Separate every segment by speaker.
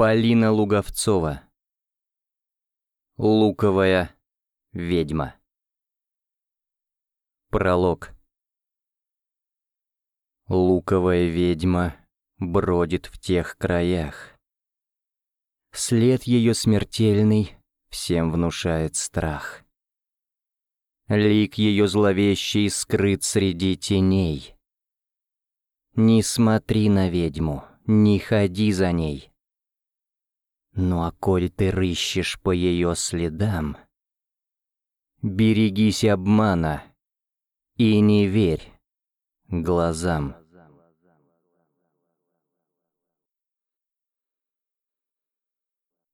Speaker 1: Полина Луговцова. Луковая ведьма. Пролог. Луковая ведьма бродит в тех краях. След ее смертельный всем внушает страх. Лик ее зловещий скрыт среди теней. Не смотри на ведьму, не ходи за ней. Ну а коль ты рыщешь по ее следам, берегись обмана и не верь глазам.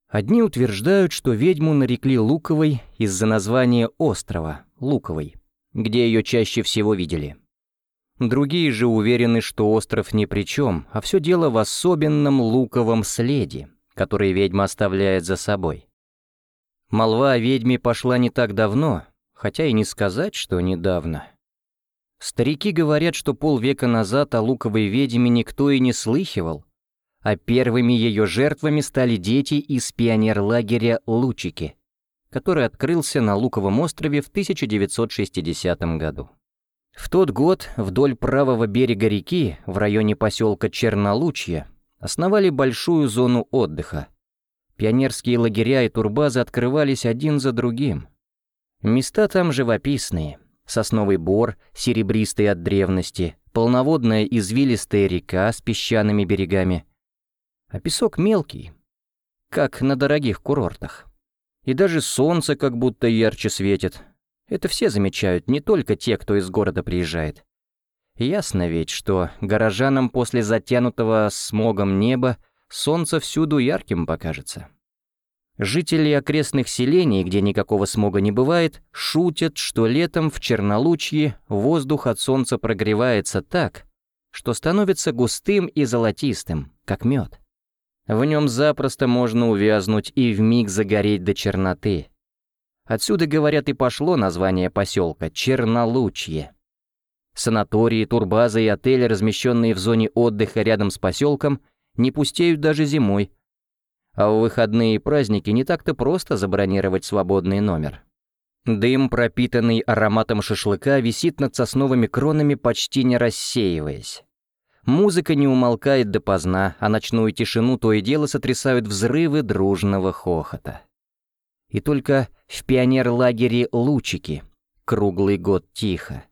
Speaker 1: Одни утверждают, что ведьму нарекли Луковой из-за названия острова, Луковой, где ее чаще всего видели. Другие же уверены, что остров ни при чем, а все дело в особенном луковом следе, который ведьма оставляет за собой. Молва о ведьме пошла не так давно, хотя и не сказать, что недавно. Старики говорят, что полвека назад о луковой ведьме никто и не слыхивал, а первыми ее жертвами стали дети из пионерлагеря «Лучики», который открылся на Луковом острове в 1960 году. В тот год вдоль правого берега реки, в районе поселка Чернолучье, основали большую зону отдыха. Пионерские лагеря и турбазы открывались один за другим. Места там живописные. Сосновый бор, серебристый от древности, полноводная извилистая река с песчаными берегами. А песок мелкий, как на дорогих курортах. И даже солнце как будто ярче светит. Это все замечают, не только те, кто из города приезжает. Ясно ведь, что горожанам после затянутого смогом неба солнце всюду ярким покажется. Жители окрестных селений, где никакого смога не бывает, шутят, что летом в Чернолучье воздух от солнца прогревается так, что становится густым и золотистым, как мед. В нем запросто можно увязнуть и вмиг загореть до черноты. Отсюда, говорят, и пошло название поселка Чернолучье. Санатории, турбазы и отели, размещенные в зоне отдыха рядом с поселком, не пустеют даже зимой. А в выходные и праздники не так-то просто забронировать свободный номер. Дым, пропитанный ароматом шашлыка, висит над сосновыми кронами, почти не рассеиваясь. Музыка не умолкает допоздна, а ночную тишину то и дело сотрясают взрывы дружного хохота. И только в пионер-лагере «Лучики» круглый год тихо.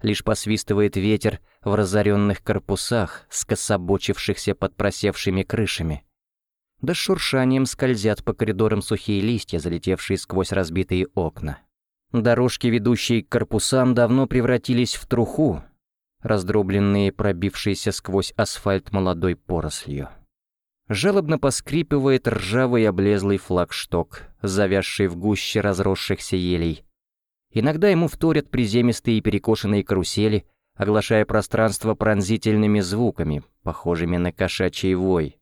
Speaker 1: Лишь посвистывает ветер в разоренных корпусах, скособочившихся под просевшими крышами. Да с шуршанием скользят по коридорам сухие листья, залетевшие сквозь разбитые окна. Дорожки, ведущие к корпусам, давно превратились в труху, раздробленные пробившиеся сквозь асфальт молодой порослью. Жалобно поскрипывает ржавый облезлый флагшток, завязший в гуще разросшихся елей, Иногда ему вторят приземистые и перекошенные карусели, оглашая пространство пронзительными звуками, похожими на кошачий вой.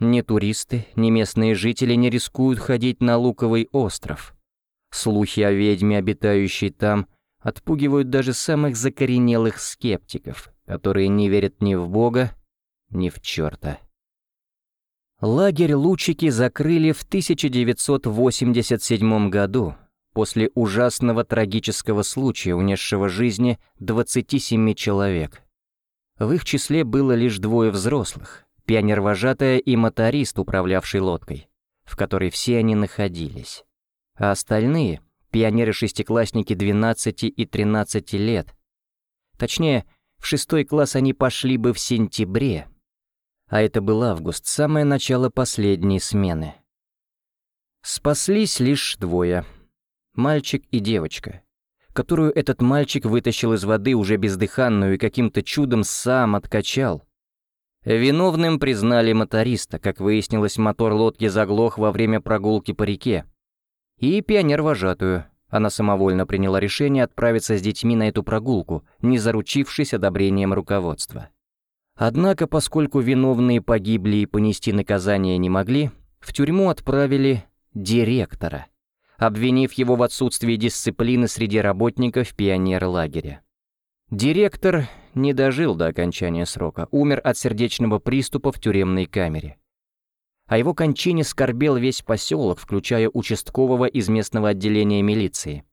Speaker 1: Ни туристы, ни местные жители не рискуют ходить на Луковый остров. Слухи о ведьме, обитающей там, отпугивают даже самых закоренелых скептиков, которые не верят ни в Бога, ни в черта. Лагерь Лучики закрыли в 1987 году, после ужасного трагического случая, унесшего жизни 27 человек. В их числе было лишь двое взрослых, пионер-вожатая и моторист, управлявший лодкой, в которой все они находились. А остальные — пионеры-шестиклассники 12 и 13 лет. Точнее, в шестой класс они пошли бы в сентябре, а это был август, самое начало последней смены. Спаслись лишь двое — мальчик и девочка, которую этот мальчик вытащил из воды уже бездыханную и каким-то чудом сам откачал. Виновным признали моториста, как выяснилось, мотор лодки заглох во время прогулки по реке. И пионер-вожатую. Она самовольно приняла решение отправиться с детьми на эту прогулку, не заручившись одобрением руководства. Однако, поскольку виновные погибли и понести наказание не могли, в тюрьму отправили директора обвинив его в отсутствии дисциплины среди работников пионер-лагеря. Директор не дожил до окончания срока, умер от сердечного приступа в тюремной камере. О его кончине скорбел весь поселок, включая участкового из местного отделения милиции.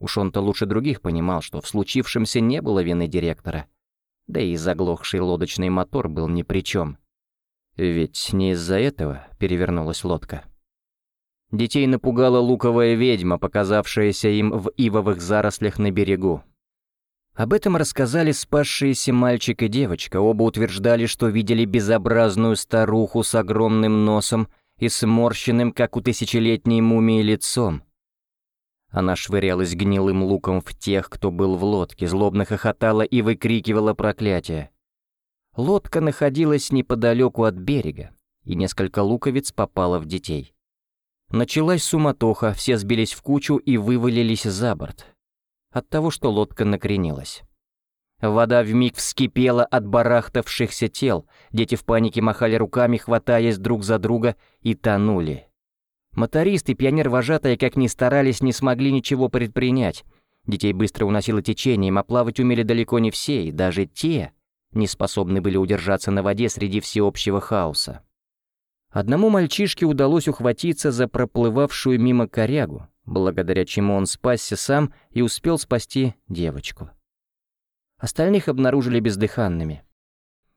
Speaker 1: Уж он-то лучше других понимал, что в случившемся не было вины директора. Да и заглохший лодочный мотор был ни при чем. Ведь не из-за этого перевернулась лодка. Детей напугала луковая ведьма, показавшаяся им в ивовых зарослях на берегу. Об этом рассказали спасшиеся мальчик и девочка. Оба утверждали, что видели безобразную старуху с огромным носом и сморщенным, как у тысячелетней мумии, лицом. Она швырялась гнилым луком в тех, кто был в лодке, злобно хохотала и выкрикивала проклятие. Лодка находилась неподалеку от берега, и несколько луковиц попало в детей. Началась суматоха, все сбились в кучу и вывалились за борт от того, что лодка накренилась. Вода вмиг вскипела от барахтавшихся тел, дети в панике махали руками, хватаясь друг за друга, и тонули. Мотористы, пионер-вожатые, как ни старались, не смогли ничего предпринять. Детей быстро уносило течением, а плавать умели далеко не все, и даже те не способны были удержаться на воде среди всеобщего хаоса. Одному мальчишке удалось ухватиться за проплывавшую мимо корягу, благодаря чему он спасся сам и успел спасти девочку. Остальных обнаружили бездыханными.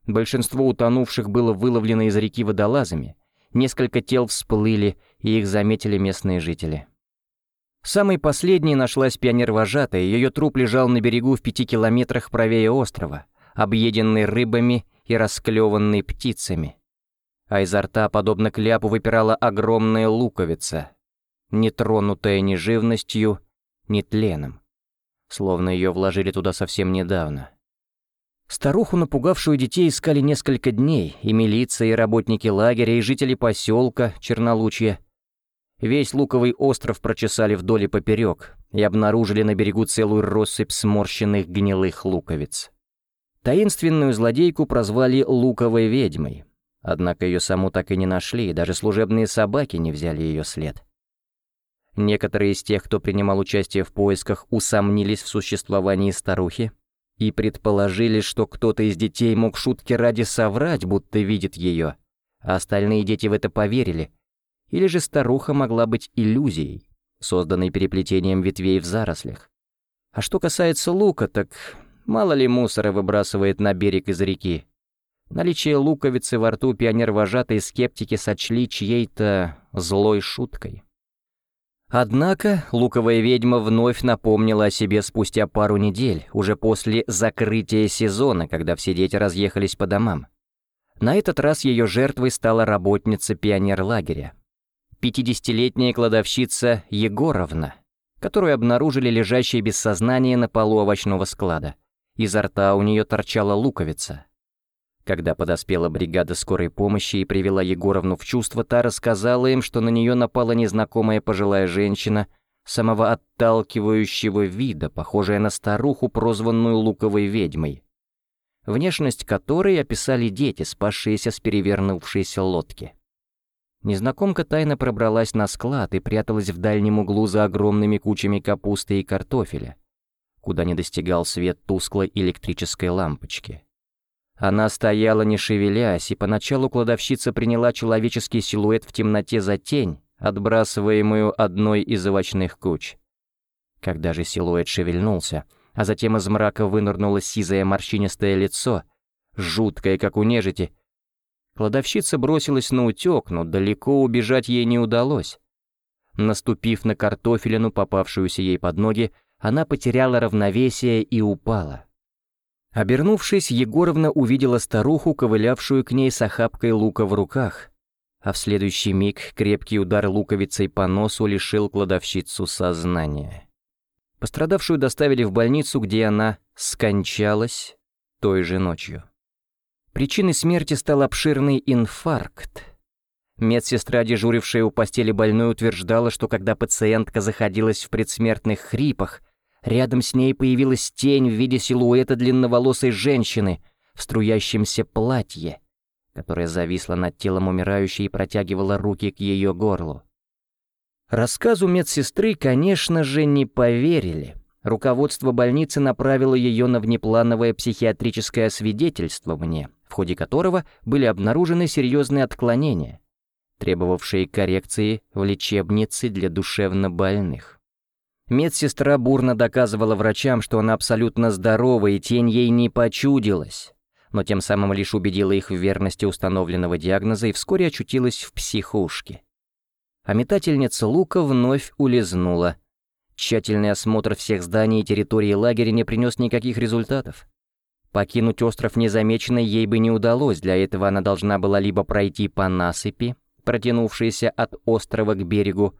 Speaker 1: Большинство утонувших было выловлено из реки водолазами, несколько тел всплыли, и их заметили местные жители. Самой последней нашлась пионер-вожатая, ее труп лежал на берегу в пяти километрах правее острова, объеденный рыбами и расклеванный птицами. А изо рта, подобно кляпу, выпирала огромная луковица, не тронутая ни живностью, ни тленом. Словно ее вложили туда совсем недавно. Старуху, напугавшую детей, искали несколько дней, и милиция, и работники лагеря, и жители поселка Чернолучья. Весь Луковый остров прочесали вдоль и поперек и обнаружили на берегу целую россыпь сморщенных гнилых луковиц. Таинственную злодейку прозвали «луковой ведьмой», однако ее саму так и не нашли, и даже служебные собаки не взяли ее след. Некоторые из тех, кто принимал участие в поисках, усомнились в существовании старухи и предположили, что кто-то из детей мог шутки ради соврать, будто видит ее, а остальные дети в это поверили. Или же старуха могла быть иллюзией, созданной переплетением ветвей в зарослях. А что касается лука, так мало ли мусора выбрасывает на берег из реки. Наличие луковицы во рту пионер-вожатые скептики сочли чьей-то злой шуткой. Однако луковая ведьма вновь напомнила о себе спустя пару недель, уже после закрытия сезона, когда все дети разъехались по домам. На этот раз ее жертвой стала работница пионерлагеря. Пятидесятилетняя кладовщица Егоровна, которую обнаружили лежащей без сознания на полу овощного склада. Изо рта у нее торчала луковица. Когда подоспела бригада скорой помощи и привела Егоровну в чувство, та рассказала им, что на нее напала незнакомая пожилая женщина, самого отталкивающего вида, похожая на старуху, прозванную луковой ведьмой, внешность которой описали дети, спасшиеся с перевернувшейся лодки. Незнакомка тайно пробралась на склад и пряталась в дальнем углу за огромными кучами капусты и картофеля, куда не достигал свет тусклой электрической лампочки. Она стояла не шевелясь, и поначалу кладовщица приняла человеческий силуэт в темноте за тень, отбрасываемую одной из овощных куч. Когда же силуэт шевельнулся, а затем из мрака вынырнуло сизое морщинистое лицо, жуткое, как у нежити, кладовщица бросилась на утёк, но далеко убежать ей не удалось. Наступив на картофелину, попавшуюся ей под ноги, она потеряла равновесие и упала. Обернувшись, Егоровна увидела старуху, ковылявшую к ней с охапкой лука в руках, а в следующий миг крепкий удар луковицей по носу лишил кладовщицу сознания. Пострадавшую доставили в больницу, где она скончалась той же ночью. Причиной смерти стал обширный инфаркт. Медсестра, дежурившая у постели больной, утверждала, что когда пациентка заходилась в предсмертных хрипах, Рядом с ней появилась тень в виде силуэта длинноволосой женщины в струящемся платье, которая зависла над телом умирающей и протягивала руки к ее горлу. Рассказу медсестры, конечно же, не поверили. Руководство больницы направило ее на внеплановое психиатрическое свидетельствование, в ходе которого были обнаружены серьезные отклонения. требовавшие коррекции в лечебнице для душевнобольных. Медсестра бурно доказывала врачам, что она абсолютно здорова и тень ей не почудилась, но тем самым лишь убедила их в верности установленного диагноза и вскоре очутилась в психушке. А метательница лука вновь улизнула. Тщательный осмотр всех зданий и территории лагеря не принес никаких результатов. Покинуть остров незамеченной ей бы не удалось, для этого она должна была либо пройти по насыпи, протянувшейся от острова к берегу,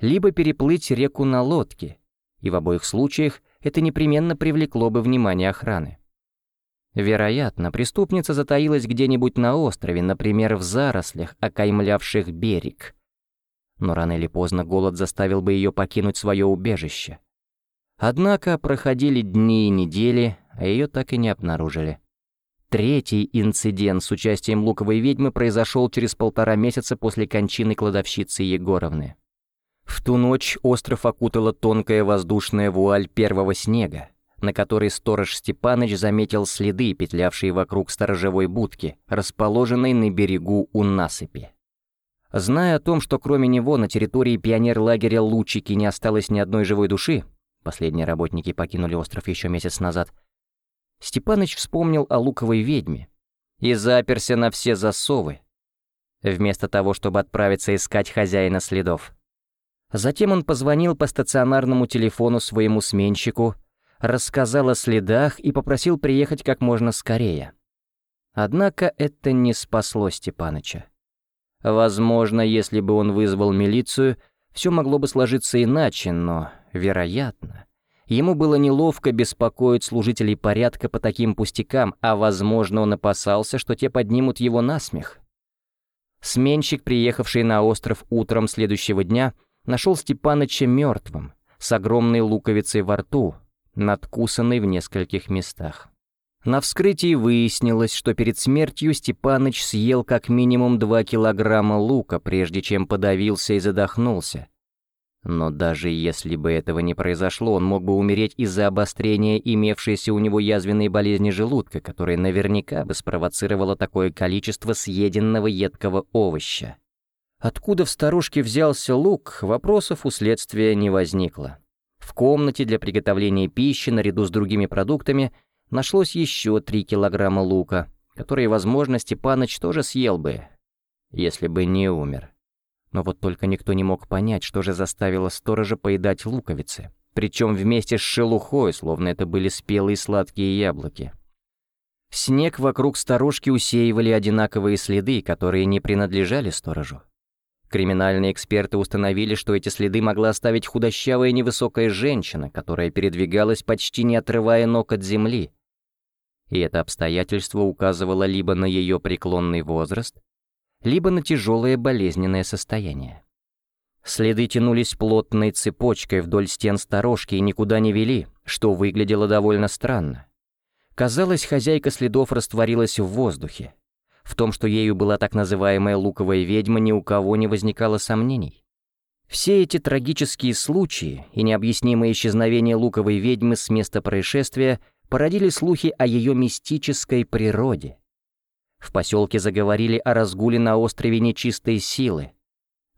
Speaker 1: либо переплыть реку на лодке, и в обоих случаях это непременно привлекло бы внимание охраны. Вероятно, преступница затаилась где-нибудь на острове, например, в зарослях, окаймлявших берег. Но рано или поздно голод заставил бы ее покинуть свое убежище. Однако проходили дни и недели, а ее так и не обнаружили. Третий инцидент с участием луковой ведьмы произошел через полтора месяца после кончины кладовщицы Егоровны. В ту ночь остров окутала тонкая воздушная вуаль первого снега, на которой сторож Степаныч заметил следы, петлявшие вокруг сторожевой будки, расположенной на берегу у насыпи. Зная о том, что кроме него на территории пионер-лагеря Лучики не осталось ни одной живой души, последние работники покинули остров еще месяц назад, Степаныч вспомнил о луковой ведьме и заперся на все засовы, вместо того, чтобы отправиться искать хозяина следов. Затем он позвонил по стационарному телефону своему сменщику рассказал о следах и попросил приехать как можно скорее. Однако это не спасло Степаныча. Возможно, если бы он вызвал милицию, все могло бы сложиться иначе, но, вероятно, ему было неловко беспокоить служителей порядка по таким пустякам, а, возможно, он опасался, что те поднимут его на смех. Сменщик, приехавший на остров утром следующего дня, нашел Степаныча мертвым, с огромной луковицей во рту, надкусанный в нескольких местах. На вскрытии выяснилось, что перед смертью Степаныч съел как минимум 2 килограмма лука, прежде чем подавился и задохнулся. Но даже если бы этого не произошло, он мог бы умереть из-за обострения имевшейся у него язвенной болезни желудка, которая наверняка бы спровоцировала такое количество съеденного едкого овоща. Откуда в старушке взялся лук, вопросов у следствия не возникло. В комнате для приготовления пищи наряду с другими продуктами нашлось еще 3 килограмма лука, которые, возможно, Степаныч тоже съел бы, если бы не умер. Но вот только никто не мог понять, что же заставило сторожа поедать луковицы, причем вместе с шелухой, словно это были спелые сладкие яблоки. Снег вокруг сторожки усеивали одинаковые следы, которые не принадлежали сторожу. Криминальные эксперты установили, что эти следы могла оставить худощавая невысокая женщина, которая передвигалась почти не отрывая ног от земли. И это обстоятельство указывало либо на ее преклонный возраст, либо на тяжелое болезненное состояние. Следы тянулись плотной цепочкой вдоль стен сторожки и никуда не вели, что выглядело довольно странно. Казалось, хозяйка следов растворилась в воздухе, в том, что ею была так называемая луковая ведьма, ни у кого не возникало сомнений. Все эти трагические случаи и необъяснимое исчезновение луковой ведьмы с места происшествия породили слухи о ее мистической природе. В поселке заговорили о разгуле на острове нечистой силы.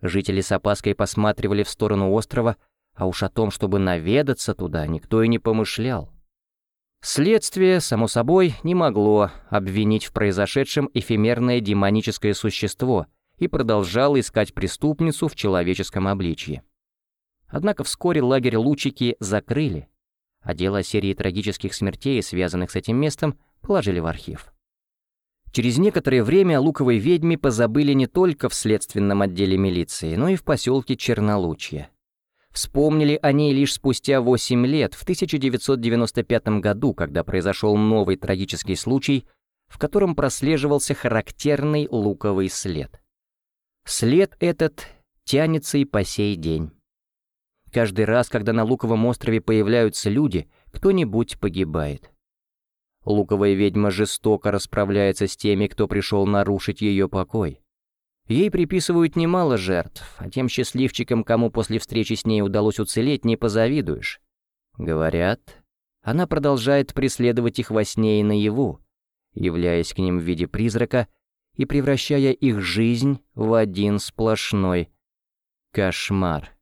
Speaker 1: Жители с опаской посматривали в сторону острова, а уж о том, чтобы наведаться туда, никто и не помышлял. Следствие, само собой, не могло обвинить в произошедшем эфемерное демоническое существо и продолжало искать преступницу в человеческом обличье. Однако вскоре лагерь Лучики закрыли, а дело о серии трагических смертей, связанных с этим местом, положили в архив. Через некоторое время о луковой ведьме позабыли не только в следственном отделе милиции, но и в поселке Чернолучье. Вспомнили о ней лишь спустя 8 лет, в 1995 году, когда произошел новый трагический случай, в котором прослеживался характерный луковый след. След этот тянется и по сей день. Каждый раз, когда на Луковом острове появляются люди, кто-нибудь погибает. Луковая ведьма жестоко расправляется с теми, кто пришел нарушить ее покой. Ей приписывают немало жертв, а тем счастливчикам, кому после встречи с ней удалось уцелеть, не позавидуешь. Говорят, она продолжает преследовать их во сне и наяву, являясь к ним в виде призрака и превращая их жизнь в один сплошной кошмар.